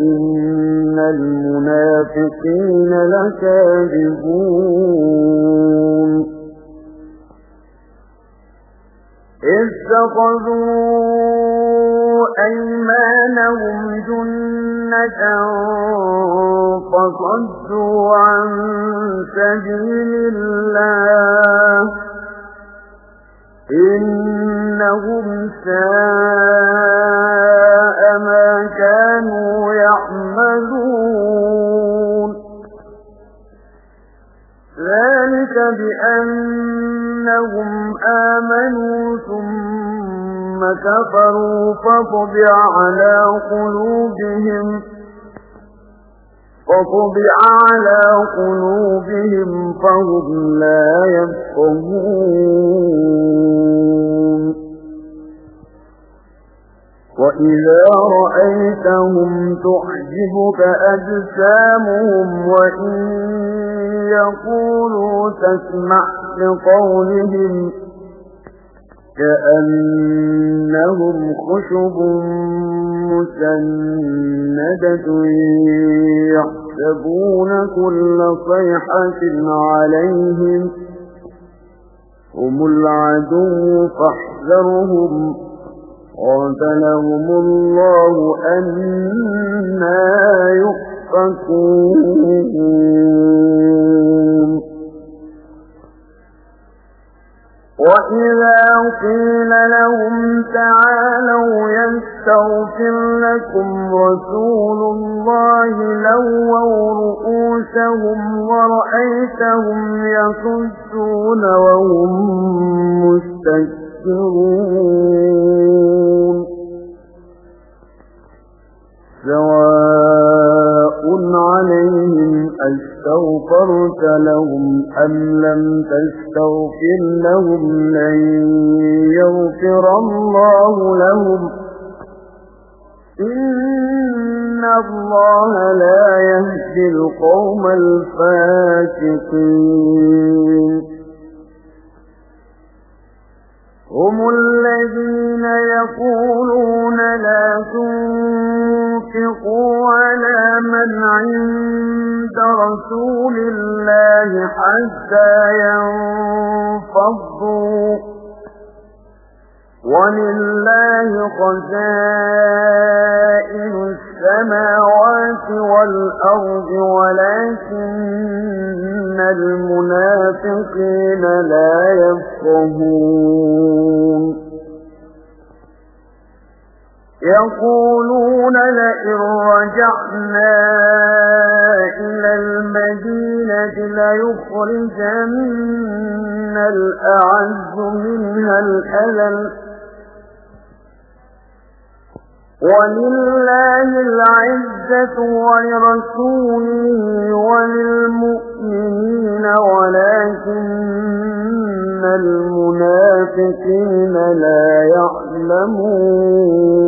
إن المنافقين لكاذبون اتخذوا أيمانهم جنة فصدوا عن سبيل الله إنهم ساء بأنهم آمنوا ثم كفروا فطبع على قلوبهم فطبع على قلوبهم فهم لا يفقهون. وإذا رأيتهم تعجبك أجسامهم وإن يقولوا تسمع لقولهم كأنهم خشب مسندة يحسبون كل صيحة عليهم هم العدو فاحذرهم قاتلهم الله أنا يؤفكون وإذا قيل لهم تعالوا يستغفر لكم رسول الله لووا رؤوسهم ورأيتهم يصدون وهم مستكبرون. أستغفرت لهم أم لم تستغفر لهم لن يغفر الله لهم؟ إن الله لا يهدي القوم الفاسقين. هم الذين يقولون لا حتى ينفضوا. ولله خزائن السماوات والأرض ولكن المنافقين لا يفقهون. يقولون لئن رجعنا إلى المدينة ليخرجن الأعز منها الأذل. ولله العزة ولرسوله وللمؤمنين ولكن المنافقين لا يعلمون.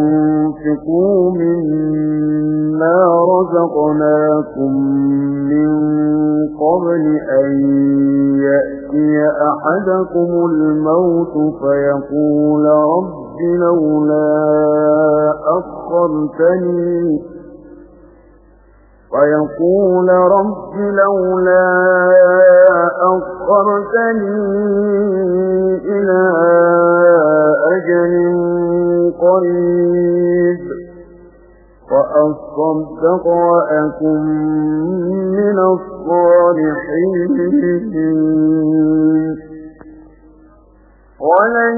وأنفقوا مما رزقناكم من قبل أن يأتي أحدكم الموت فيقول رب لولا أخرتني فيقول رب لولا أخرتني إلى أجل قريب. وأصدق وأكن من الصالحين. ولن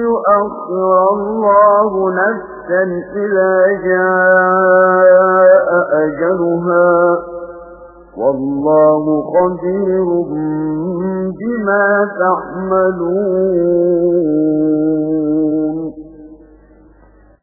يؤخر الله نفسا إذا جاء أجلها. والله خبير بما تعملون.